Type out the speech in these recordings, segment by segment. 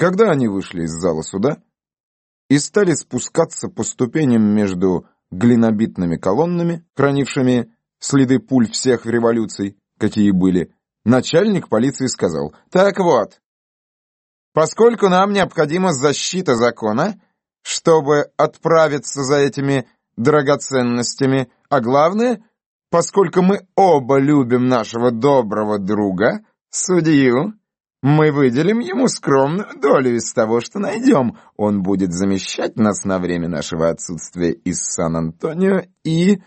Когда они вышли из зала суда и стали спускаться по ступеням между глинобитными колоннами, хранившими следы пуль всех революций, какие были, начальник полиции сказал, «Так вот, поскольку нам необходима защита закона, чтобы отправиться за этими драгоценностями, а главное, поскольку мы оба любим нашего доброго друга, судью, мы выделим ему скромную долю из того, что найдем. Он будет замещать нас на время нашего отсутствия из Сан-Антонио и,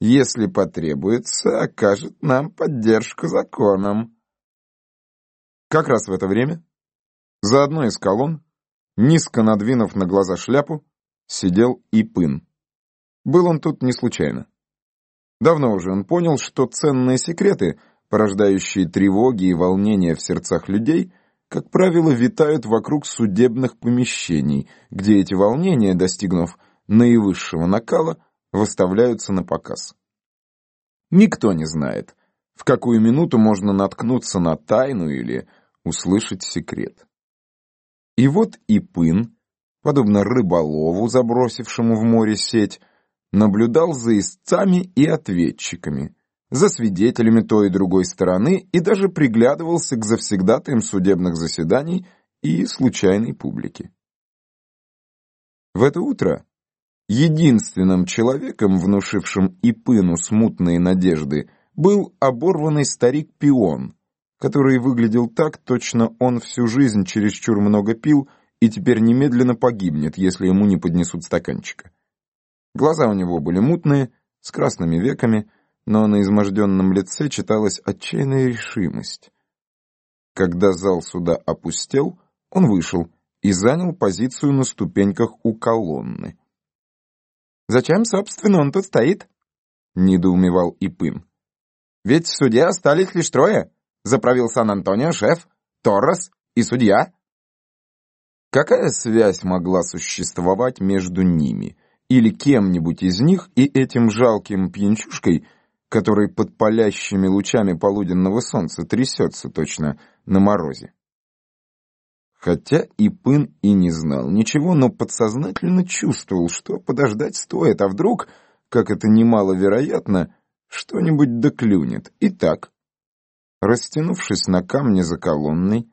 если потребуется, окажет нам поддержку законом. Как раз в это время за одной из колонн, низко надвинув на глаза шляпу, сидел Ипын. Был он тут не случайно. Давно уже он понял, что ценные секреты — порождающие тревоги и волнения в сердцах людей, как правило, витают вокруг судебных помещений, где эти волнения, достигнув наивысшего накала, выставляются на показ. Никто не знает, в какую минуту можно наткнуться на тайну или услышать секрет. И вот Ипын, подобно рыболову, забросившему в море сеть, наблюдал за истцами и ответчиками, за свидетелями той и другой стороны и даже приглядывался к завсегдатаям судебных заседаний и случайной публике. В это утро единственным человеком, внушившим Ипыну смутные надежды, был оборванный старик-пион, который выглядел так, точно он всю жизнь чересчур много пил и теперь немедленно погибнет, если ему не поднесут стаканчика. Глаза у него были мутные, с красными веками, но на изможденном лице читалась отчаянная решимость. Когда зал суда опустел, он вышел и занял позицию на ступеньках у колонны. «Зачем, собственно, он тут стоит?» — недоумевал Ипын. «Ведь в суде остались лишь трое. Заправил Сан-Антонио шеф, Торрес и судья». Какая связь могла существовать между ними или кем-нибудь из них и этим жалким пьянчушкой, который под палящими лучами полуденного солнца трясется точно на морозе. Хотя и Пын и не знал ничего, но подсознательно чувствовал, что подождать стоит, а вдруг, как это немаловероятно, что-нибудь доклюнет. Итак, растянувшись на камне за колонной,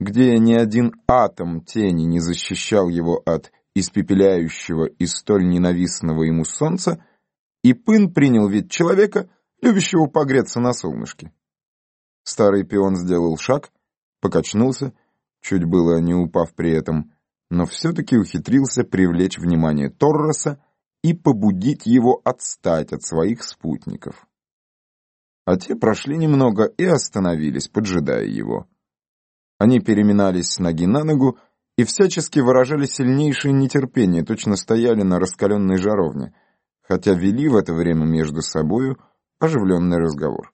где ни один атом тени не защищал его от испепеляющего и столь ненавистного ему солнца, и Пын принял вид человека, любящего погреться на солнышке. Старый пион сделал шаг, покачнулся, чуть было не упав при этом, но все-таки ухитрился привлечь внимание Торроса и побудить его отстать от своих спутников. А те прошли немного и остановились, поджидая его. Они переминались с ноги на ногу и всячески выражали сильнейшее нетерпение, точно стояли на раскаленной жаровне — хотя вели в это время между собою оживленный разговор.